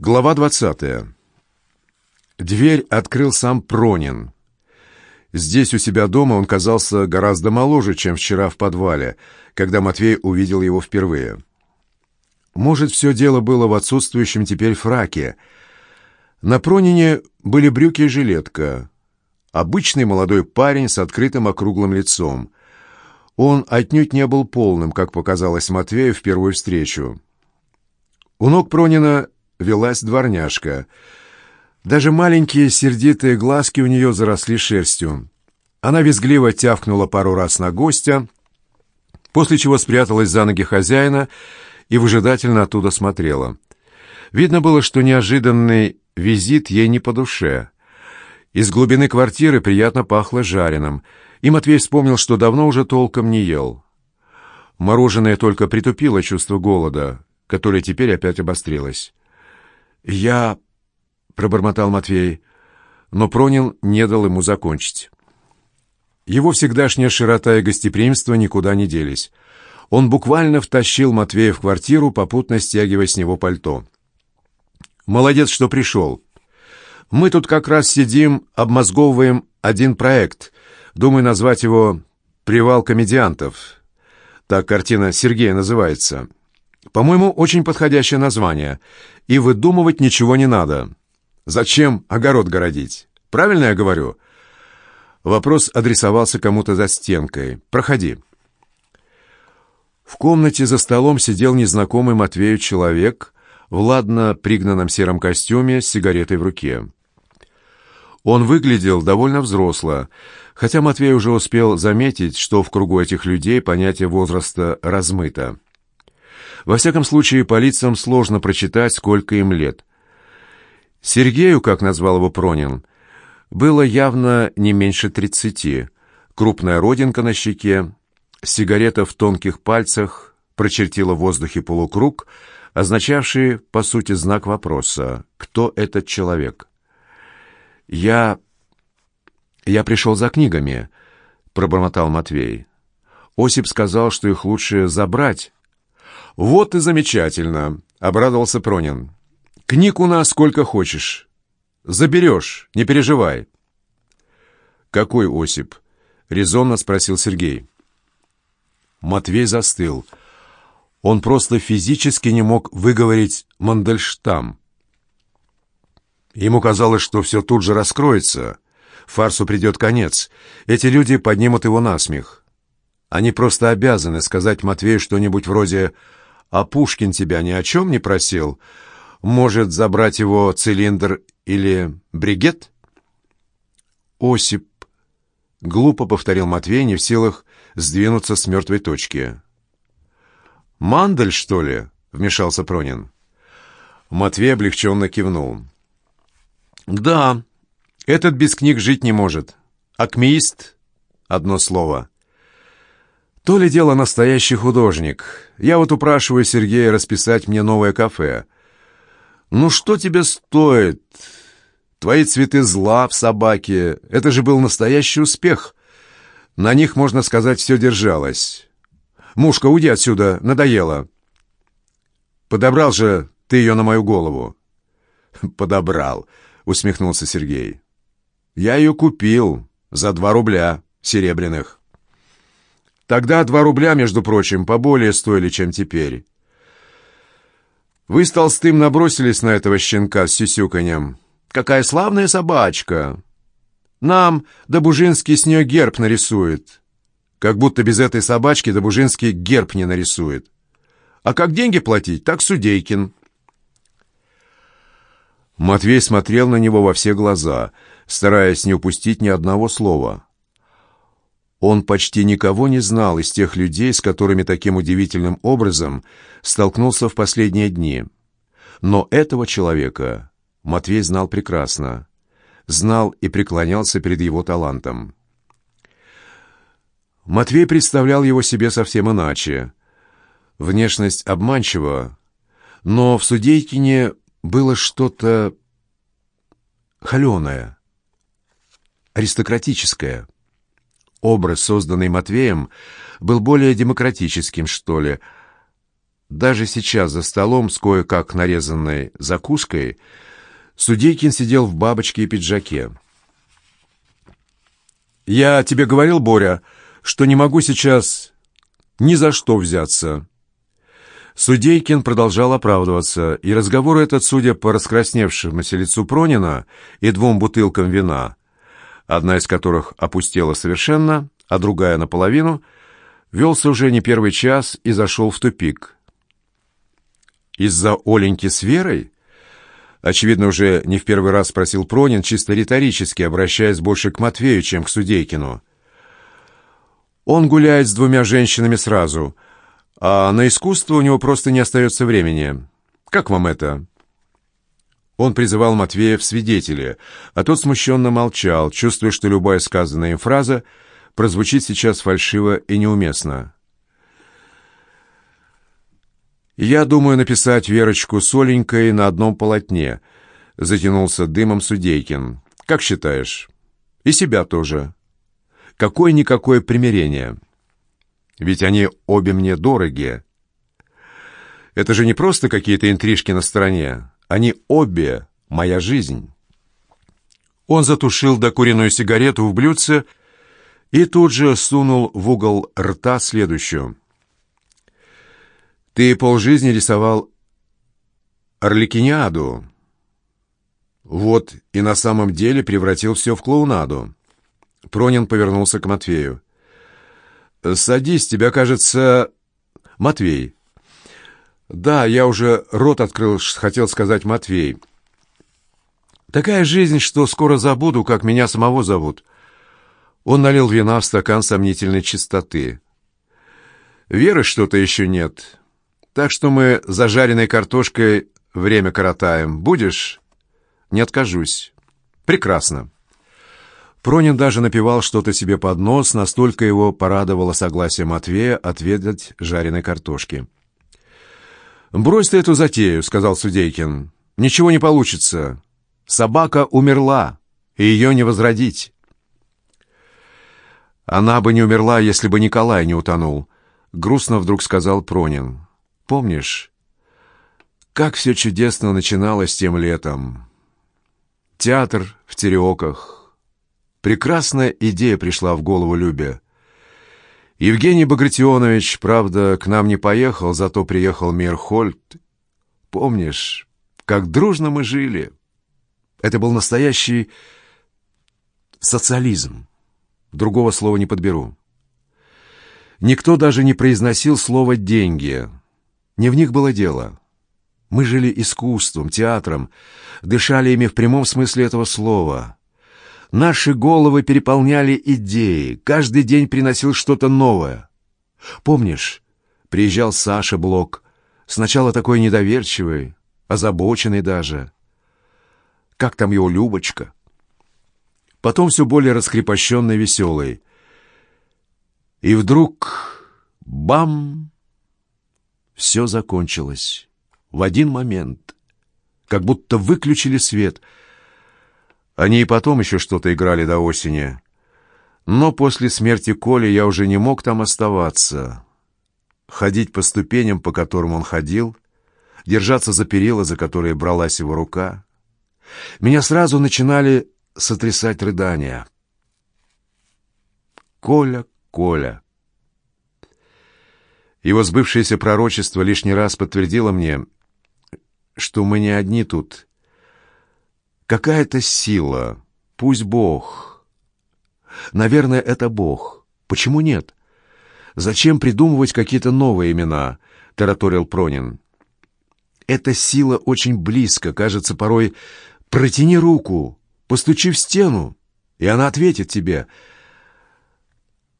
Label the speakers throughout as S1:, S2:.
S1: Глава двадцатая. Дверь открыл сам Пронин. Здесь у себя дома он казался гораздо моложе, чем вчера в подвале, когда Матвей увидел его впервые. Может, все дело было в отсутствующем теперь фраке. На Пронине были брюки и жилетка. Обычный молодой парень с открытым округлым лицом. Он отнюдь не был полным, как показалось Матвею в первую встречу. У ног Пронина велась дворняжка. Даже маленькие сердитые глазки у нее заросли шерстью. Она визгливо тявкнула пару раз на гостя, после чего спряталась за ноги хозяина и выжидательно оттуда смотрела. Видно было, что неожиданный визит ей не по душе. Из глубины квартиры приятно пахло жареным — и Матвей вспомнил, что давно уже толком не ел. Мороженое только притупило чувство голода, которое теперь опять обострилось. «Я...» — пробормотал Матвей, но Пронин не дал ему закончить. Его всегдашняя широта и гостеприимство никуда не делись. Он буквально втащил Матвея в квартиру, попутно стягивая с него пальто. «Молодец, что пришел. Мы тут как раз сидим, обмозговываем один проект, Думаю назвать его «Привал комедиантов». Так картина Сергея называется. По-моему, очень подходящее название. И выдумывать ничего не надо. Зачем огород городить? Правильно я говорю? Вопрос адресовался кому-то за стенкой. «Проходи». В комнате за столом сидел незнакомый Матвею человек в ладно пригнанном сером костюме с сигаретой в руке. Он выглядел довольно взросло, хотя Матвей уже успел заметить, что в кругу этих людей понятие возраста размыто. Во всяком случае, по лицам сложно прочитать, сколько им лет. Сергею, как назвал его Пронин, было явно не меньше тридцати. Крупная родинка на щеке, сигарета в тонких пальцах прочертила в воздухе полукруг, означавший, по сути, знак вопроса «Кто этот человек?». «Я... я пришел за книгами», — пробормотал Матвей. Осип сказал, что их лучше забрать. «Вот и замечательно», — обрадовался Пронин. «Книг у нас сколько хочешь. Заберешь, не переживай». «Какой Осип?» — резонно спросил Сергей. Матвей застыл. Он просто физически не мог выговорить «Мандельштам». Ему казалось, что все тут же раскроется. Фарсу придет конец. Эти люди поднимут его на смех. Они просто обязаны сказать Матвею что-нибудь вроде «А Пушкин тебя ни о чем не просил? Может, забрать его цилиндр или бригет?» «Осип», — глупо повторил Матвей, не в силах сдвинуться с мертвой точки. «Мандель, что ли?» — вмешался Пронин. Матвей облегченно кивнул. Да, этот без книг жить не может. Акмеист — одно слово. То ли дело настоящий художник. Я вот упрашиваю Сергея расписать мне новое кафе. Ну что тебе стоит? Твои цветы зла в собаке — это же был настоящий успех. На них, можно сказать, все держалось. Мушка, уйди отсюда, надоело. Подобрал же ты ее на мою голову. Подобрал усмехнулся Сергей. «Я ее купил за два рубля серебряных. Тогда два рубля, между прочим, поболее стоили, чем теперь. Вы с Толстым набросились на этого щенка с сюсюканьем. Какая славная собачка! Нам Добужинский с нее герб нарисует. Как будто без этой собачки Добужинский герб не нарисует. А как деньги платить, так Судейкин». Матвей смотрел на него во все глаза, стараясь не упустить ни одного слова. Он почти никого не знал из тех людей, с которыми таким удивительным образом столкнулся в последние дни. Но этого человека Матвей знал прекрасно. Знал и преклонялся перед его талантом. Матвей представлял его себе совсем иначе. Внешность обманчива, но в Судейкине было что-то холеное, аристократическое. Образ, созданный Матвеем, был более демократическим, что ли. Даже сейчас за столом с кое-как нарезанной закуской Судейкин сидел в бабочке и пиджаке. «Я тебе говорил, Боря, что не могу сейчас ни за что взяться». Судейкин продолжал оправдываться, и разговор этот, судя по раскрасневшемуся лицу Пронина и двум бутылкам вина, одна из которых опустела совершенно, а другая наполовину, велся уже не первый час и зашел в тупик. «Из-за Оленьки с Верой?» Очевидно, уже не в первый раз спросил Пронин, чисто риторически, обращаясь больше к Матвею, чем к Судейкину. «Он гуляет с двумя женщинами сразу», а на искусство у него просто не остается времени. Как вам это?» Он призывал Матвея в свидетели, а тот смущенно молчал, чувствуя, что любая сказанная им фраза прозвучит сейчас фальшиво и неуместно. «Я думаю написать Верочку с Оленькой на одном полотне», — затянулся дымом Судейкин. «Как считаешь?» «И себя тоже. Какое-никакое примирение». Ведь они обе мне дороги. Это же не просто какие-то интрижки на стороне. Они обе моя жизнь. Он затушил докуренную сигарету в блюдце и тут же сунул в угол рта следующую. «Ты полжизни рисовал Орликиниаду. Вот и на самом деле превратил все в клоунаду». Пронин повернулся к Матвею. «Садись, тебя, кажется, Матвей». «Да, я уже рот открыл, хотел сказать Матвей». «Такая жизнь, что скоро забуду, как меня самого зовут». Он налил вина в стакан сомнительной чистоты. «Веры что-то еще нет, так что мы зажаренной картошкой время коротаем. Будешь?» «Не откажусь». «Прекрасно». Пронин даже напевал что-то себе под нос, настолько его порадовало согласие Матвея отведать жареной картошки. «Брось ты эту затею», — сказал Судейкин. «Ничего не получится. Собака умерла, и ее не возродить». «Она бы не умерла, если бы Николай не утонул», — грустно вдруг сказал Пронин. «Помнишь, как все чудесно начиналось тем летом? Театр в Тереоках, Прекрасная идея пришла в голову Любе. Евгений Багратионович, правда, к нам не поехал, зато приехал Мирхольд. Помнишь, как дружно мы жили? Это был настоящий социализм. Другого слова не подберу. Никто даже не произносил слово «деньги». Не в них было дело. Мы жили искусством, театром, дышали ими в прямом смысле этого слова — Наши головы переполняли идеи, каждый день приносил что-то новое. Помнишь, приезжал Саша Блок, сначала такой недоверчивый, озабоченный даже. Как там его Любочка? Потом все более раскрепощенный веселый. И вдруг — бам! Все закончилось. В один момент. Как будто выключили свет — они и потом еще что-то играли до осени. Но после смерти Коли я уже не мог там оставаться. Ходить по ступеням, по которым он ходил, держаться за перила, за которые бралась его рука. Меня сразу начинали сотрясать рыдания. Коля, Коля. Его сбывшееся пророчество лишний раз подтвердило мне, что мы не одни тут, Какая-то сила, пусть Бог. Наверное, это Бог. Почему нет? Зачем придумывать какие-то новые имена? тараторил Пронин. Эта сила очень близко, кажется, порой протяни руку, постучи в стену, и она ответит тебе.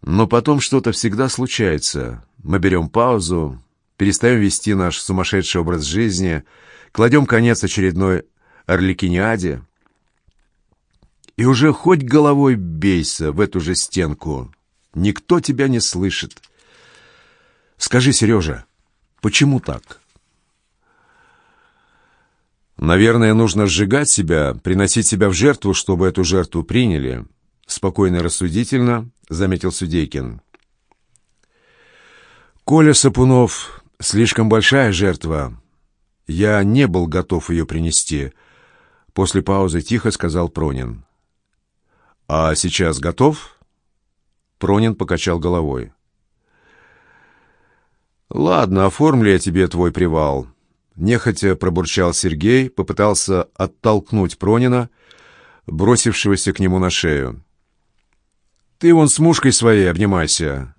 S1: Но потом что-то всегда случается. Мы берем паузу, перестаем вести наш сумасшедший образ жизни, кладем конец очередной Орликиниаде. И уже хоть головой бейся в эту же стенку. Никто тебя не слышит. Скажи, Сережа, почему так? Наверное, нужно сжигать себя, приносить себя в жертву, чтобы эту жертву приняли. Спокойно и рассудительно заметил Судейкин. Коля Сапунов Слишком большая жертва. Я не был готов ее принести. После паузы тихо сказал Пронин. А сейчас готов? Пронин покачал головой. Ладно, оформлю я тебе твой привал. Нехотя пробурчал Сергей, попытался оттолкнуть Пронина, бросившегося к нему на шею. «Ты вон с мушкой своей обнимайся,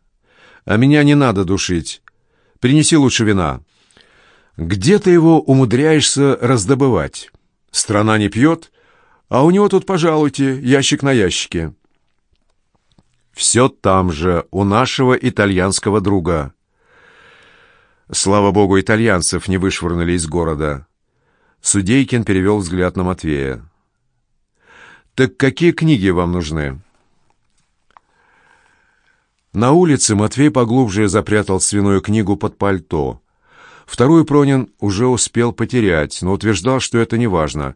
S1: а меня не надо душить. Принеси лучше вина. Где ты его умудряешься раздобывать? Страна не пьет, а у него тут, пожалуйте, ящик на ящике». «Все там же, у нашего итальянского друга». Слава богу, итальянцев не вышвырнули из города. Судейкин перевел взгляд на Матвея. «Так какие книги вам нужны?» На улице Матвей поглубже запрятал свиную книгу под пальто. Вторую Пронин уже успел потерять, но утверждал, что это не важно,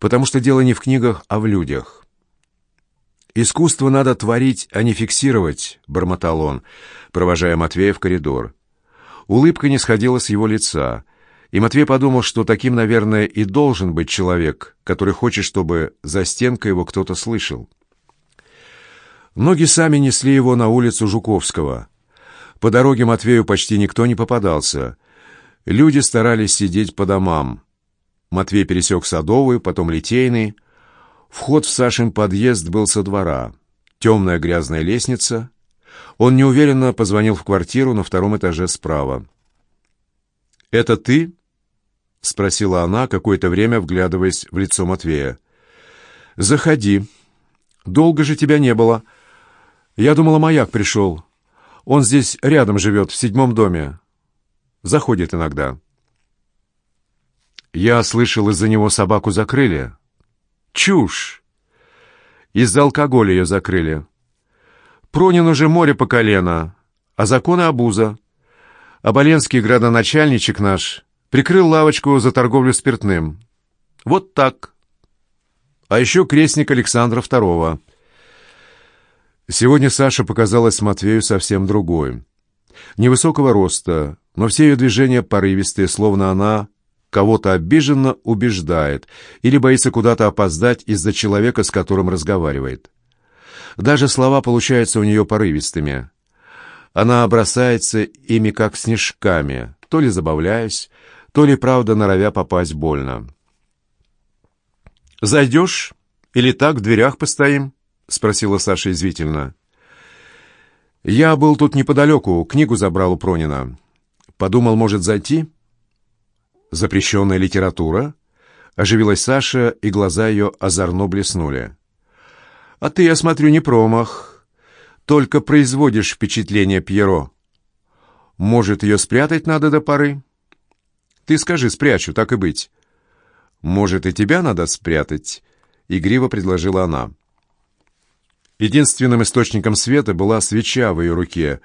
S1: потому что дело не в книгах, а в людях. «Искусство надо творить, а не фиксировать», — бормотал он, провожая Матвея в коридор. Улыбка не сходила с его лица, и Матвей подумал, что таким, наверное, и должен быть человек, который хочет, чтобы за стенкой его кто-то слышал. Ноги сами несли его на улицу Жуковского. По дороге Матвею почти никто не попадался. Люди старались сидеть по домам. Матвей пересек Садовую, потом Литейный. Вход в Сашин подъезд был со двора. Темная грязная лестница — он неуверенно позвонил в квартиру на втором этаже справа. «Это ты?» — спросила она, какое-то время вглядываясь в лицо Матвея. «Заходи. Долго же тебя не было. Я думала, маяк пришел. Он здесь рядом живет, в седьмом доме. Заходит иногда». «Я слышал, из-за него собаку закрыли». «Чушь! Из-за алкоголя ее закрыли». Пронин уже море по колено, а законы обуза. Оболенский градоначальничек наш прикрыл лавочку за торговлю спиртным. Вот так. А еще крестник Александра II. Сегодня Саша показалась Матвею совсем другой. Невысокого роста, но все ее движения порывистые, словно она кого-то обиженно убеждает или боится куда-то опоздать из-за человека, с которым разговаривает. Даже слова получаются у нее порывистыми. Она бросается ими как снежками, то ли забавляясь, то ли, правда, норовя попасть больно. «Зайдешь? Или так в дверях постоим?» — спросила Саша извительно. «Я был тут неподалеку, книгу забрал у Пронина. Подумал, может, зайти?» «Запрещенная литература?» — оживилась Саша, и глаза ее озорно блеснули. А ты, я смотрю, не промах. Только производишь впечатление Пьеро. Может, ее спрятать надо до поры? Ты скажи, спрячу, так и быть. Может, и тебя надо спрятать? Игриво предложила она. Единственным источником света была свеча в ее руке,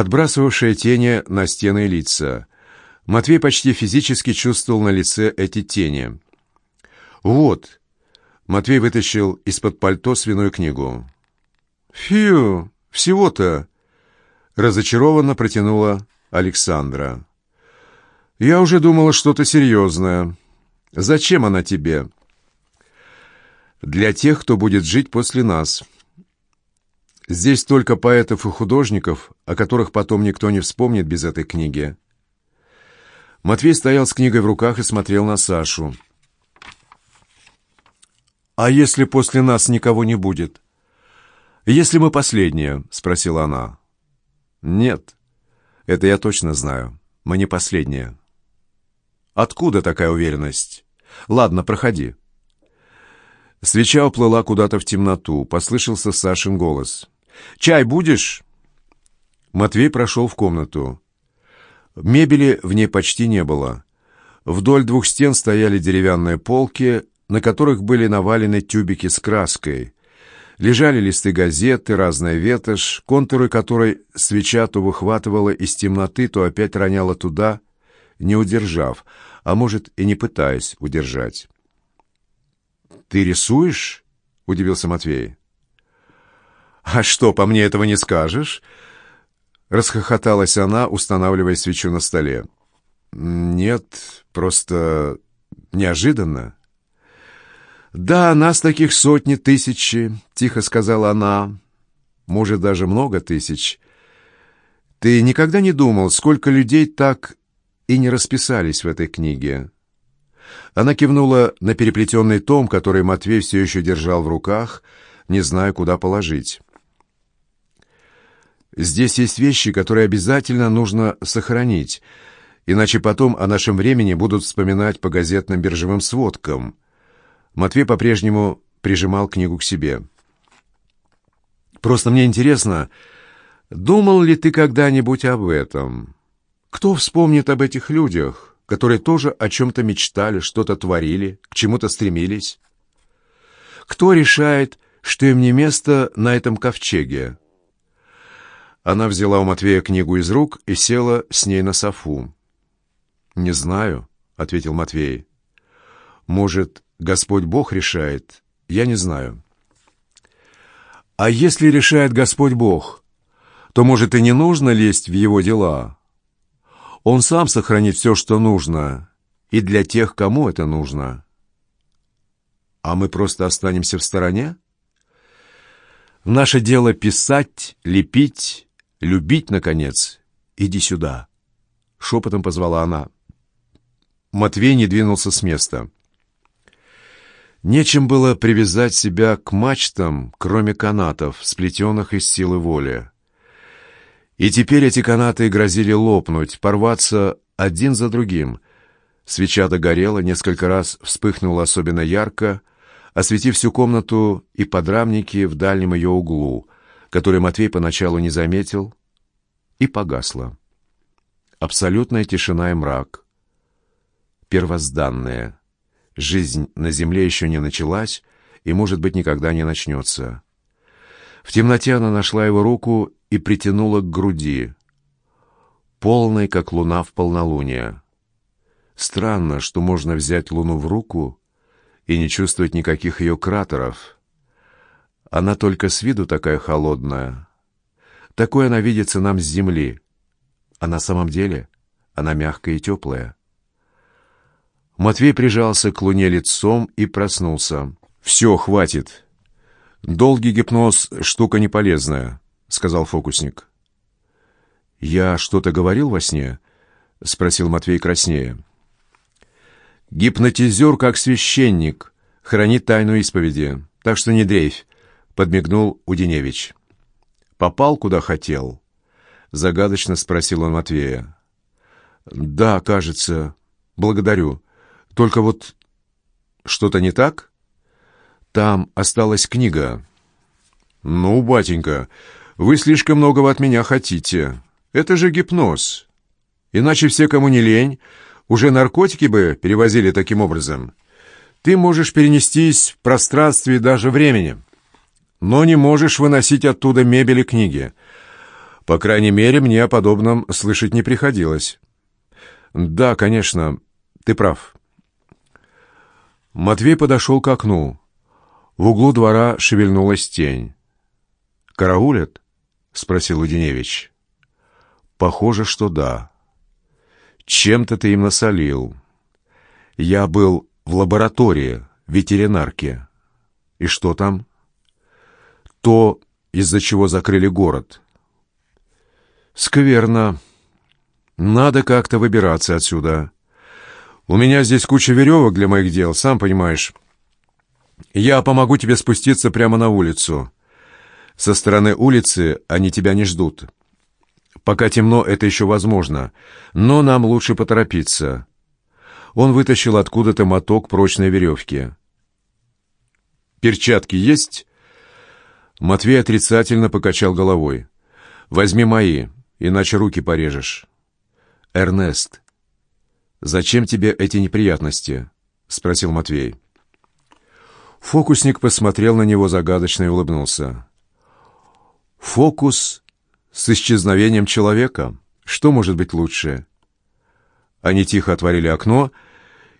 S1: отбрасывавшая тени на стены и лица. Матвей почти физически чувствовал на лице эти тени. «Вот», Матвей вытащил из-под пальто свиную книгу. «Фью, всего-то!» — разочарованно протянула Александра. «Я уже думала что-то серьезное. Зачем она тебе?» «Для тех, кто будет жить после нас. Здесь только поэтов и художников, о которых потом никто не вспомнит без этой книги». Матвей стоял с книгой в руках и смотрел на Сашу. «А если после нас никого не будет?» «Если мы последние?» — спросила она. «Нет, это я точно знаю. Мы не последние». «Откуда такая уверенность?» «Ладно, проходи». Свеча уплыла куда-то в темноту. Послышался Сашин голос. «Чай будешь?» Матвей прошел в комнату. Мебели в ней почти не было. Вдоль двух стен стояли деревянные полки, на которых были навалены тюбики с краской. Лежали листы газеты, разная ветошь, контуры которой свеча то выхватывала из темноты, то опять роняла туда, не удержав, а может и не пытаясь удержать. «Ты рисуешь?» — удивился Матвей. «А что, по мне этого не скажешь?» — расхохоталась она, устанавливая свечу на столе. «Нет, просто неожиданно». «Да, нас таких сотни, тысячи», — тихо сказала она. «Может, даже много тысяч. Ты никогда не думал, сколько людей так и не расписались в этой книге?» Она кивнула на переплетенный том, который Матвей все еще держал в руках, не зная, куда положить. «Здесь есть вещи, которые обязательно нужно сохранить, иначе потом о нашем времени будут вспоминать по газетным биржевым сводкам». Матвей по-прежнему прижимал книгу к себе. «Просто мне интересно, думал ли ты когда-нибудь об этом? Кто вспомнит об этих людях?» которые тоже о чем-то мечтали, что-то творили, к чему-то стремились? Кто решает, что им не место на этом ковчеге? Она взяла у Матвея книгу из рук и села с ней на софу. «Не знаю», — ответил Матвей. «Может, Господь Бог решает? Я не знаю». «А если решает Господь Бог, то, может, и не нужно лезть в Его дела?» Он сам сохранит все, что нужно, и для тех, кому это нужно. А мы просто останемся в стороне? Наше дело писать, лепить, любить, наконец. Иди сюда. Шепотом позвала она. Матвей не двинулся с места. Нечем было привязать себя к мачтам, кроме канатов, сплетенных из силы воли. И теперь эти канаты грозили лопнуть, порваться один за другим. Свеча догорела, несколько раз вспыхнула особенно ярко, осветив всю комнату и подрамники в дальнем ее углу, который Матвей поначалу не заметил, и погасла. Абсолютная тишина и мрак. Первозданная. Жизнь на земле еще не началась и, может быть, никогда не начнется. В темноте она нашла его руку и притянула к груди, полной, как луна в полнолуние. Странно, что можно взять луну в руку и не чувствовать никаких ее кратеров. Она только с виду такая холодная. Такой она видится нам с земли. А на самом деле она мягкая и теплая. Матвей прижался к луне лицом и проснулся. «Все, хватит!» «Долгий гипноз — штука неполезная», — сказал фокусник. «Я что-то говорил во сне?» — спросил Матвей краснее. «Гипнотизер, как священник, хранит тайну исповеди, так что не дрейфь», — подмигнул Удиневич. «Попал, куда хотел?» — загадочно спросил он Матвея. «Да, кажется. Благодарю. Только вот что-то не так?» Там осталась книга. «Ну, батенька, вы слишком многого от меня хотите. Это же гипноз. Иначе все, кому не лень, уже наркотики бы перевозили таким образом. Ты можешь перенестись в пространстве и даже времени, но не можешь выносить оттуда мебель и книги. По крайней мере, мне о подобном слышать не приходилось. Да, конечно, ты прав». Матвей подошел к окну. В углу двора шевельнулась тень. «Караулят?» — спросил Удиневич. «Похоже, что да. Чем-то ты им насолил. Я был в лаборатории, ветеринарке. И что там?» «То, из-за чего закрыли город». «Скверно. Надо как-то выбираться отсюда. У меня здесь куча веревок для моих дел, сам понимаешь». Я помогу тебе спуститься прямо на улицу. Со стороны улицы они тебя не ждут. Пока темно, это еще возможно, но нам лучше поторопиться. Он вытащил откуда-то моток прочной веревки. «Перчатки есть?» Матвей отрицательно покачал головой. «Возьми мои, иначе руки порежешь». «Эрнест, зачем тебе эти неприятности?» — спросил Матвей. Фокусник посмотрел на него загадочно и улыбнулся. «Фокус с исчезновением человека? Что может быть лучше?» Они тихо отворили окно,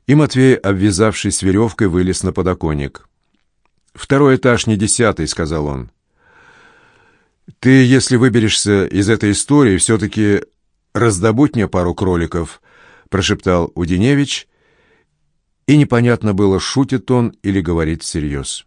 S1: и Матвей, обвязавшись веревкой, вылез на подоконник. «Второй этаж, не десятый», — сказал он. «Ты, если выберешься из этой истории, все-таки раздобудь мне пару кроликов», — прошептал Удиневич, и непонятно было, шутит он или говорит всерьез.